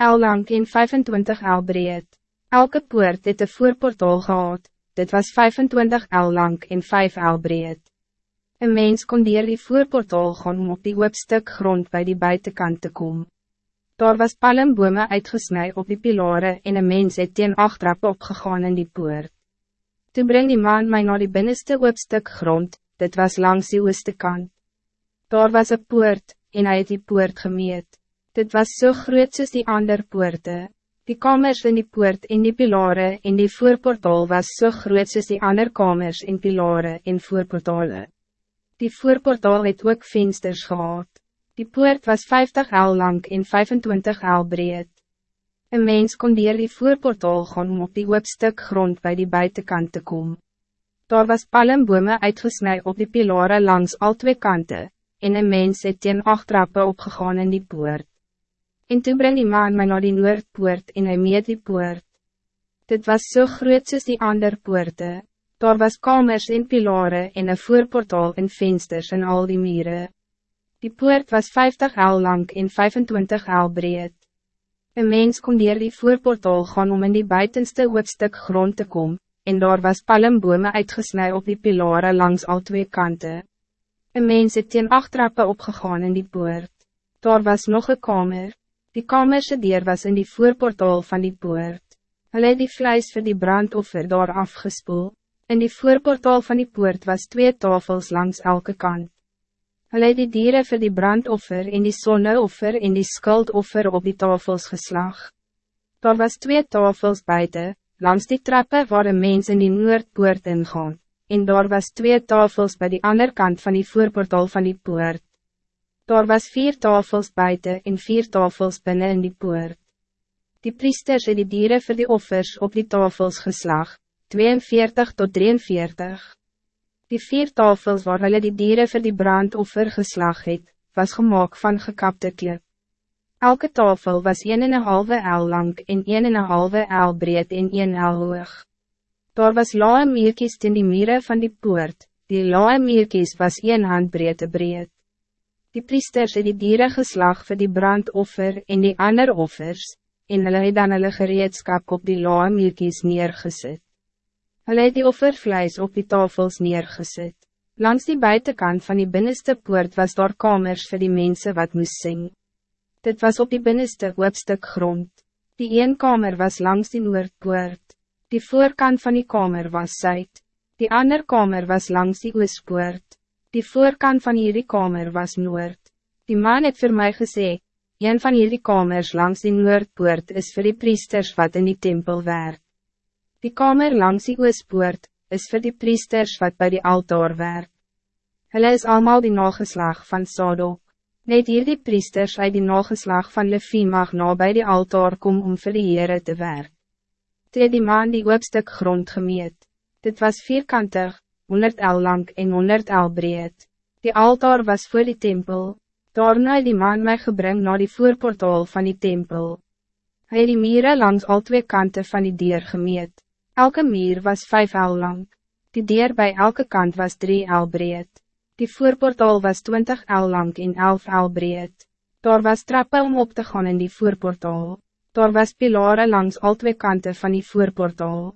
el lang en 25 el breed. Elke poort het een voorportaal gehad, dit was 25 el lang en 5 el breed. Een mens kon dier die voorportaal gaan om op die hoopstuk grond bij die buitenkant te komen. Daar was palmbome uitgesnij op die pilare en een mens het teen achtrap opgegaan in die poort. Toen breng die man mij naar die binnenste hoopstuk grond, dit was langs die ooste kant. Daar was een poort, en hij het die poort gemeet. Dit was zo so groot soos die ander poorte. Die kamers in die poort en die pilare en die voorportaal was zo so groot soos die ander kamers en pilare en voorportale. Die voorportaal het ook vensters gehad. Die poort was 50 el lang en 25 el breed. Een mens kon dier die voorportaal gaan om op die hoopstuk grond bij die buitenkant te komen. Daar was palmbome uitgesnij op die pilare langs al twee kanten, en een mens het teen acht trappen opgegaan in die poort. En toen breng die man my naar die noordpoort en hy meet die poort. Dit was zo so groot soos die ander poorte. Daar was kamers en pilare en een voorportaal en vensters en al die mieren. Die poort was 50 el lang en 25 el breed. Een mens kon dier die voorportaal gaan om in die buitenste hoofdstuk grond te komen, en daar was palmbome uitgesnij op die pilare langs al twee kanten. Een mens het teen achtrappe opgegaan in die poort. Daar was nog een kamer. Die kamerse dier was in die voorportaal van die poort. Hulle het die vlees vir die brandoffer daar afgespoeld. In die voorportaal van die poort was twee tafels langs elke kant. Hulle het die dieren voor die brandoffer en die sonneoffer en die skuldoffer op die tafels geslag. Daar was twee tafels buiten, langs die trappen waar een mens in die noordpoort ingaan, en daar was twee tafels bij die andere kant van die voorportaal van die poort. Daar was vier tafels buiten en vier tafels binnen in die poort. Die priesters het die dieren voor die offers op die tafels geslacht. 42 tot 43. Die vier tafels waar hulle die dieren voor die brandoffer geslag het, was gemaakt van gekapte klip. Elke tafel was 1,5 el lang en 1,5 el breed en 1 el hoog. Daar was lae meerkies in die mieren van die poort, die lae meerkies was 1 hand breed breed. Die priesters het die dieren geslag voor die brandoffer en die ander offers, en hulle het dan hulle gereedskap op die lae meerkies neergezet. Hulle het die offervleis op die tafels neergezet. Langs die buitenkant van die binnenste poort was daar kamers voor die mensen wat moest zingen. Dit was op die binnenste hoopstuk grond. Die een kamer was langs die noordpoort. Die voorkant van die kamer was zuid. Die ander kamer was langs die oostpoort. Die voorkant van hierdie kamer was noord. Die man het voor mij gezegd, een van hierdie kamers langs die noordpoort is voor die priesters wat in die tempel werk. Die kamer langs die oospoort, is voor die priesters wat bij die altaar werk. Hulle is allemaal die nageslag van Sadok. Net hier die priesters uit die nageslag van Levi mag na bij die altaar kom om vir die Heere te werk. Toe die man die hoopstuk grond gemeet. Dit was vierkantig, 100 el lang en 100 el breed. Die altaar was voor die tempel. Daarna die man mij gebring naar die voorportaal van die tempel. Hij die mieren langs al twee kanten van die dier gemeet. Elke muur was vijf el lang. Die deur bij elke kant was drie el breed. Die voorportaal was twintig el lang en elf el breed. Daar was trappen om op te gaan in die voorportaal. Daar was pilare langs al twee kanten van die voorportaal.